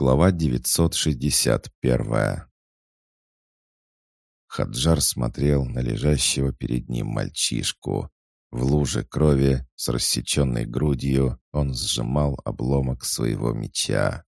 Глава 961 Хаджар смотрел на лежащего перед ним мальчишку. В луже крови с рассеченной грудью он сжимал обломок своего меча.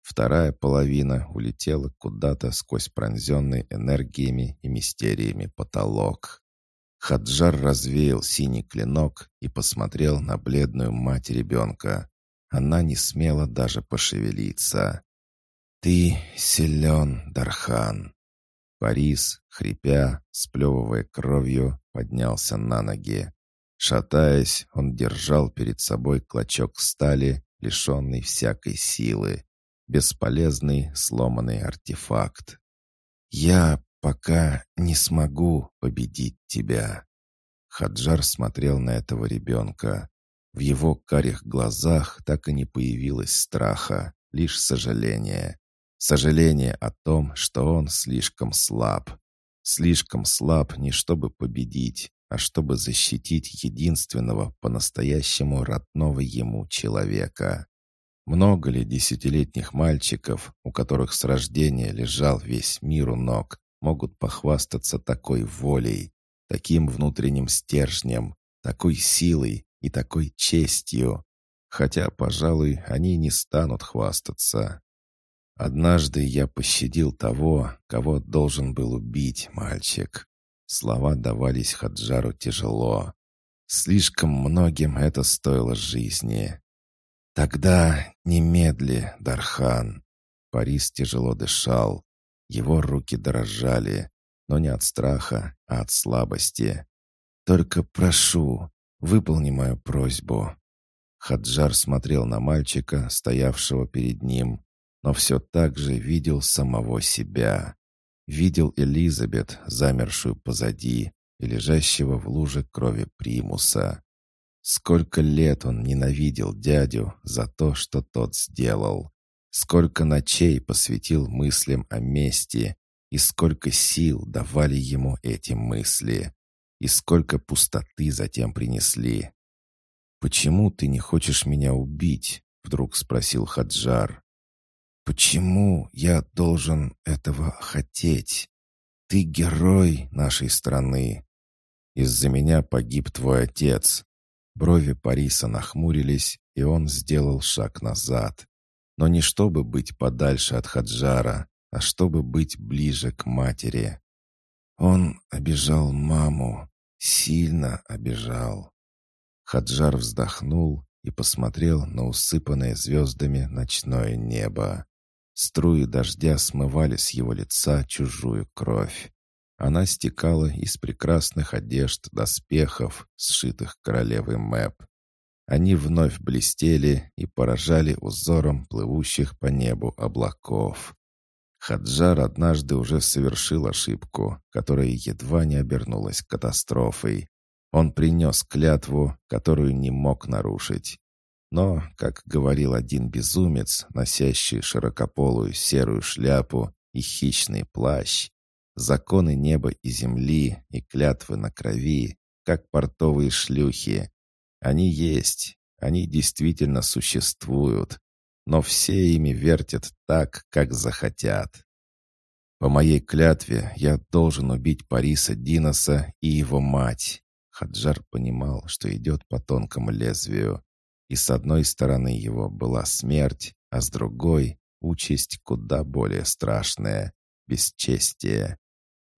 Вторая половина улетела куда-то сквозь пронзенный энергиями и мистериями потолок. Хаджар развеял синий клинок и посмотрел на бледную мать ребенка. Она не смела даже пошевелиться. «Ты силен, Дархан!» Борис, хрипя, сплевывая кровью, поднялся на ноги. Шатаясь, он держал перед собой клочок стали, лишенный всякой силы. Бесполезный, сломанный артефакт. «Я пока не смогу победить тебя». Хаджар смотрел на этого ребенка. В его карих глазах так и не появилось страха, лишь сожаление. Сожаление о том, что он слишком слаб. Слишком слаб не чтобы победить, а чтобы защитить единственного по-настоящему родного ему человека. Много ли десятилетних мальчиков, у которых с рождения лежал весь мир у ног, могут похвастаться такой волей, таким внутренним стержнем, такой силой, и такой честью. Хотя, пожалуй, они не станут хвастаться. Однажды я пощадил того, кого должен был убить мальчик. Слова давались Хаджару тяжело. Слишком многим это стоило жизни. Тогда немедли, Дархан. Парис тяжело дышал. Его руки дрожали, но не от страха, а от слабости. «Только прошу, Выполни мою просьбу». Хаджар смотрел на мальчика, стоявшего перед ним, но все так же видел самого себя. Видел Элизабет, замершую позади, и лежащего в луже крови примуса. Сколько лет он ненавидел дядю за то, что тот сделал. Сколько ночей посвятил мыслям о мести, и сколько сил давали ему эти мысли и сколько пустоты затем принесли. «Почему ты не хочешь меня убить?» — вдруг спросил Хаджар. «Почему я должен этого хотеть? Ты герой нашей страны. Из-за меня погиб твой отец». Брови Париса нахмурились, и он сделал шаг назад. Но не чтобы быть подальше от Хаджара, а чтобы быть ближе к матери. Он обижал маму, Сильно обижал. Хаджар вздохнул и посмотрел на усыпанное звездами ночное небо. Струи дождя смывали с его лица чужую кровь. Она стекала из прекрасных одежд доспехов, сшитых королевой Мэп. Они вновь блестели и поражали узором плывущих по небу облаков. Хаджар однажды уже совершил ошибку, которая едва не обернулась катастрофой. Он принес клятву, которую не мог нарушить. Но, как говорил один безумец, носящий широкополую серую шляпу и хищный плащ, законы неба и земли и клятвы на крови, как портовые шлюхи. Они есть, они действительно существуют, но все ими вертят так, как захотят. По моей клятве я должен убить Париса Диноса и его мать. Хаджар понимал, что идет по тонкому лезвию. И с одной стороны его была смерть, а с другой — участь куда более страшная — бесчестие.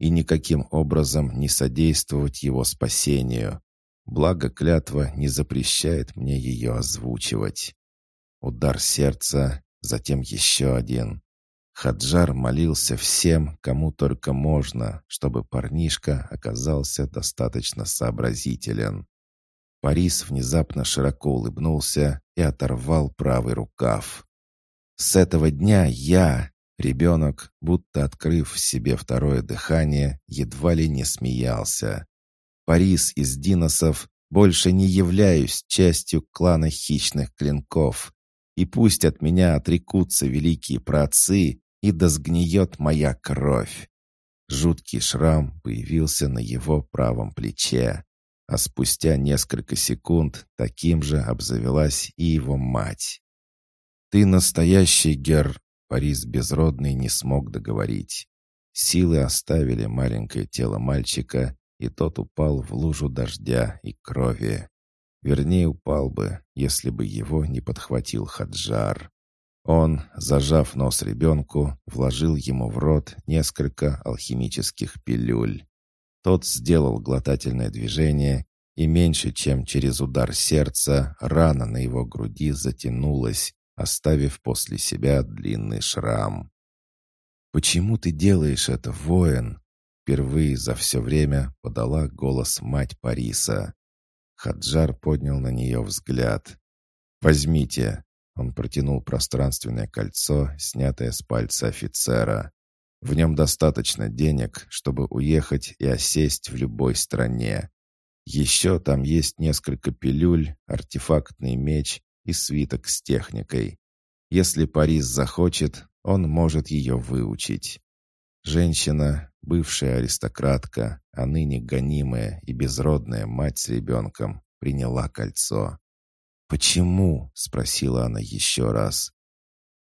И никаким образом не содействовать его спасению. Благо клятва не запрещает мне ее озвучивать. Удар сердца, затем еще один. Хаджар молился всем, кому только можно, чтобы парнишка оказался достаточно сообразителен. Парис внезапно широко улыбнулся и оторвал правый рукав. «С этого дня я, ребенок, будто открыв в себе второе дыхание, едва ли не смеялся. Парис из Диносов больше не являюсь частью клана хищных клинков и пусть от меня отрекутся великие праотцы, и дозгниет моя кровь. Жуткий шрам появился на его правом плече, а спустя несколько секунд таким же обзавелась и его мать. «Ты настоящий гер...» Парис Безродный не смог договорить. Силы оставили маленькое тело мальчика, и тот упал в лужу дождя и крови. Вернее, упал бы, если бы его не подхватил Хаджар. Он, зажав нос ребенку, вложил ему в рот несколько алхимических пилюль. Тот сделал глотательное движение, и меньше чем через удар сердца рана на его груди затянулась, оставив после себя длинный шрам. «Почему ты делаешь это, воин?» Впервые за все время подала голос мать Париса. Хаджар поднял на нее взгляд. «Возьмите!» Он протянул пространственное кольцо, снятое с пальца офицера. В нем достаточно денег, чтобы уехать и осесть в любой стране. Еще там есть несколько пилюль, артефактный меч и свиток с техникой. Если Парис захочет, он может ее выучить. Женщина, бывшая аристократка, а ныне гонимая и безродная мать с ребенком, приняла кольцо. «Почему?» — спросила она еще раз.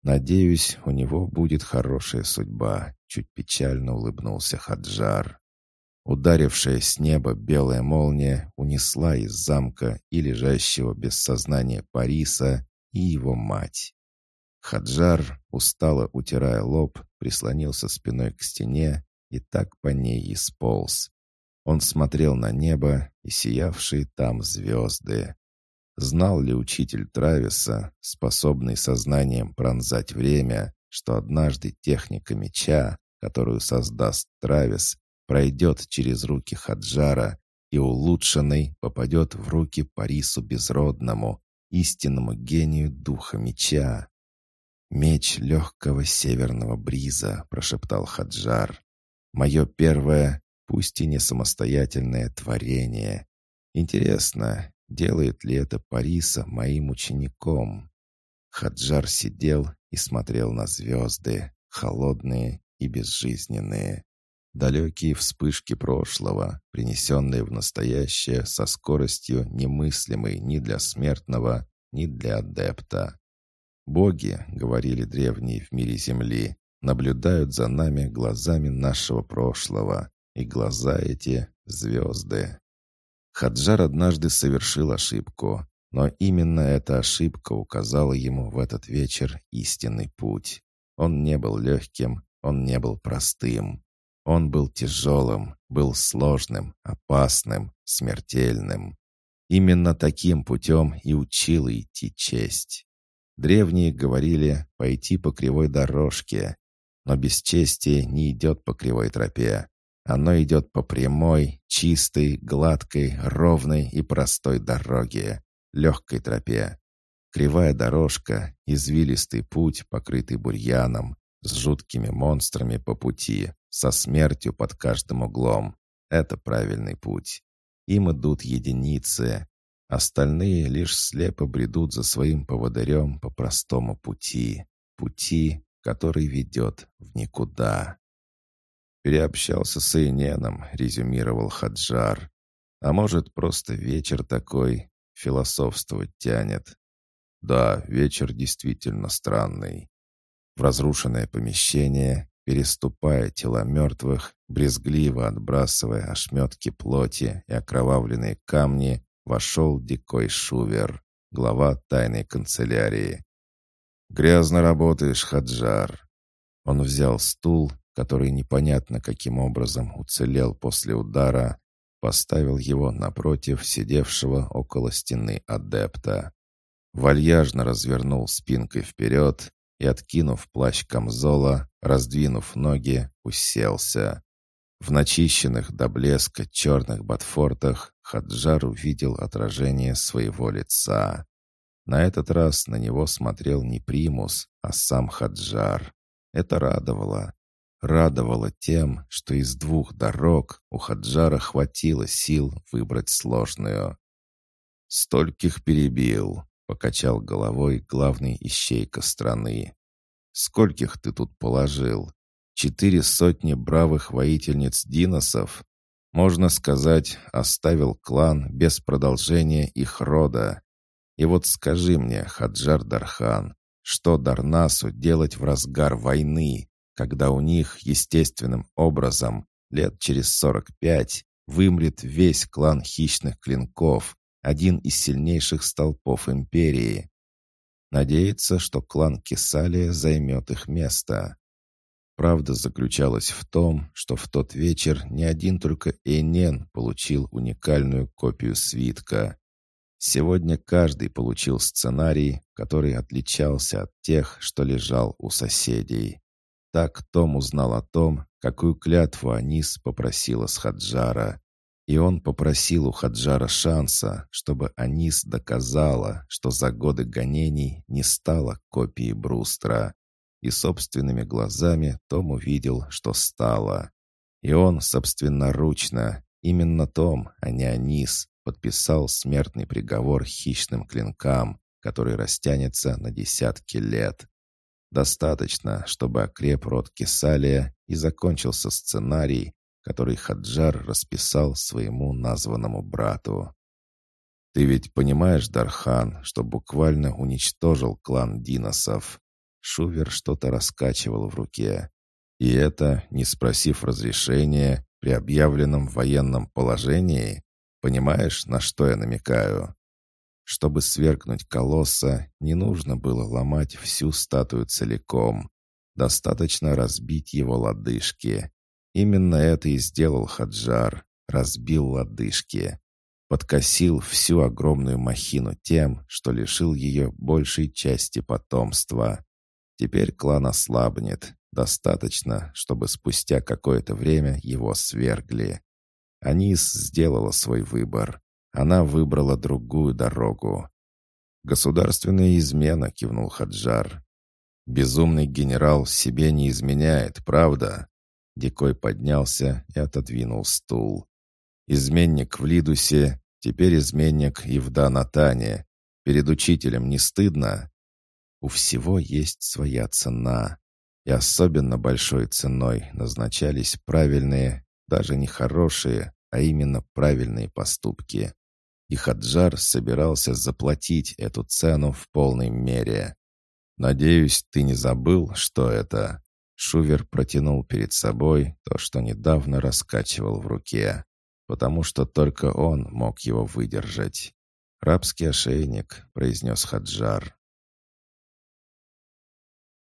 «Надеюсь, у него будет хорошая судьба», — чуть печально улыбнулся Хаджар. Ударившая с неба белая молния унесла из замка и лежащего без сознания Париса и его мать. Хаджар, устало утирая лоб, прислонился спиной к стене и так по ней и сполз. Он смотрел на небо и сиявшие там звезды. Знал ли учитель Трависа, способный сознанием пронзать время, что однажды техника меча, которую создаст Травис, пройдет через руки Хаджара и улучшенный попадет в руки Парису Безродному, истинному гению духа меча. «Меч легкого северного бриза», — прошептал Хаджар. «Мое первое, пусть и не самостоятельное творение. Интересно, делает ли это Париса моим учеником?» Хаджар сидел и смотрел на звезды, холодные и безжизненные. Далекие вспышки прошлого, принесенные в настоящее со скоростью немыслимой ни для смертного, ни для адепта. «Боги», — говорили древние в мире Земли, наблюдают за нами глазами нашего прошлого, и глаза эти — звезды. Хаджар однажды совершил ошибку, но именно эта ошибка указала ему в этот вечер истинный путь. Он не был легким, он не был простым. Он был тяжелым, был сложным, опасным, смертельным. Именно таким путем и учила идти честь. Древние говорили пойти по кривой дорожке, но бесчестие не идет по кривой тропе. Оно идет по прямой, чистой, гладкой, ровной и простой дороге, легкой тропе. Кривая дорожка, извилистый путь, покрытый бурьяном, с жуткими монстрами по пути, со смертью под каждым углом. Это правильный путь. Им идут единицы. Остальные лишь слепо бредут за своим поводырем по простому пути. Пути, который ведет в никуда. Переобщался с Эйненом, резюмировал Хаджар. А может, просто вечер такой, философствовать тянет. Да, вечер действительно странный. В разрушенное помещение, переступая тела мертвых, брезгливо отбрасывая ошметки плоти и окровавленные камни, вошел Дикой Шувер, глава тайной канцелярии. «Грязно работаешь, Хаджар». Он взял стул, который непонятно каким образом уцелел после удара, поставил его напротив сидевшего около стены адепта. Вальяжно развернул спинкой вперед и, откинув плащ камзола, раздвинув ноги, уселся. В начищенных до блеска черных ботфортах Хаджар увидел отражение своего лица. На этот раз на него смотрел не Примус, а сам Хаджар. Это радовало. Радовало тем, что из двух дорог у Хаджара хватило сил выбрать сложную. «Стольких перебил», — покачал головой главный ищейка страны. «Скольких ты тут положил? Четыре сотни бравых воительниц Диносов? Можно сказать, оставил клан без продолжения их рода. И вот скажи мне, Хаджар Дархан, что Дарнасу делать в разгар войны, когда у них естественным образом лет через сорок пять вымрет весь клан хищных клинков, один из сильнейших столпов империи. Надеется, что клан Кесалия займет их место. Правда заключалась в том, что в тот вечер не один только Эйнен получил уникальную копию свитка. Сегодня каждый получил сценарий, который отличался от тех, что лежал у соседей. Так Том узнал о том, какую клятву Анис попросила с Хаджара. И он попросил у Хаджара шанса, чтобы Анис доказала, что за годы гонений не стала копией Брустра. И собственными глазами Том увидел, что стало. И он собственноручно, именно Том, а не Анис, подписал смертный приговор хищным клинкам, который растянется на десятки лет. Достаточно, чтобы окреп рот Кесалия и закончился сценарий, который Хаджар расписал своему названному брату. «Ты ведь понимаешь, Дархан, что буквально уничтожил клан Диносов?» Шувер что-то раскачивал в руке. «И это, не спросив разрешения, при объявленном военном положении? Понимаешь, на что я намекаю?» Чтобы свергнуть колосса, не нужно было ломать всю статую целиком. Достаточно разбить его лодыжки. Именно это и сделал Хаджар. Разбил лодыжки. Подкосил всю огромную махину тем, что лишил ее большей части потомства. Теперь клан ослабнет. Достаточно, чтобы спустя какое-то время его свергли. Анис сделала свой выбор. Она выбрала другую дорогу. «Государственная измена», — кивнул Хаджар. «Безумный генерал себе не изменяет, правда?» Дикой поднялся и отодвинул стул. «Изменник в Лидусе, теперь изменник и в Данатане. Перед учителем не стыдно?» «У всего есть своя цена», и особенно большой ценой назначались правильные, даже не хорошие, а именно правильные поступки и Хаджар собирался заплатить эту цену в полной мере. «Надеюсь, ты не забыл, что это?» Шувер протянул перед собой то, что недавно раскачивал в руке, потому что только он мог его выдержать. «Рабский ошейник», — произнес Хаджар.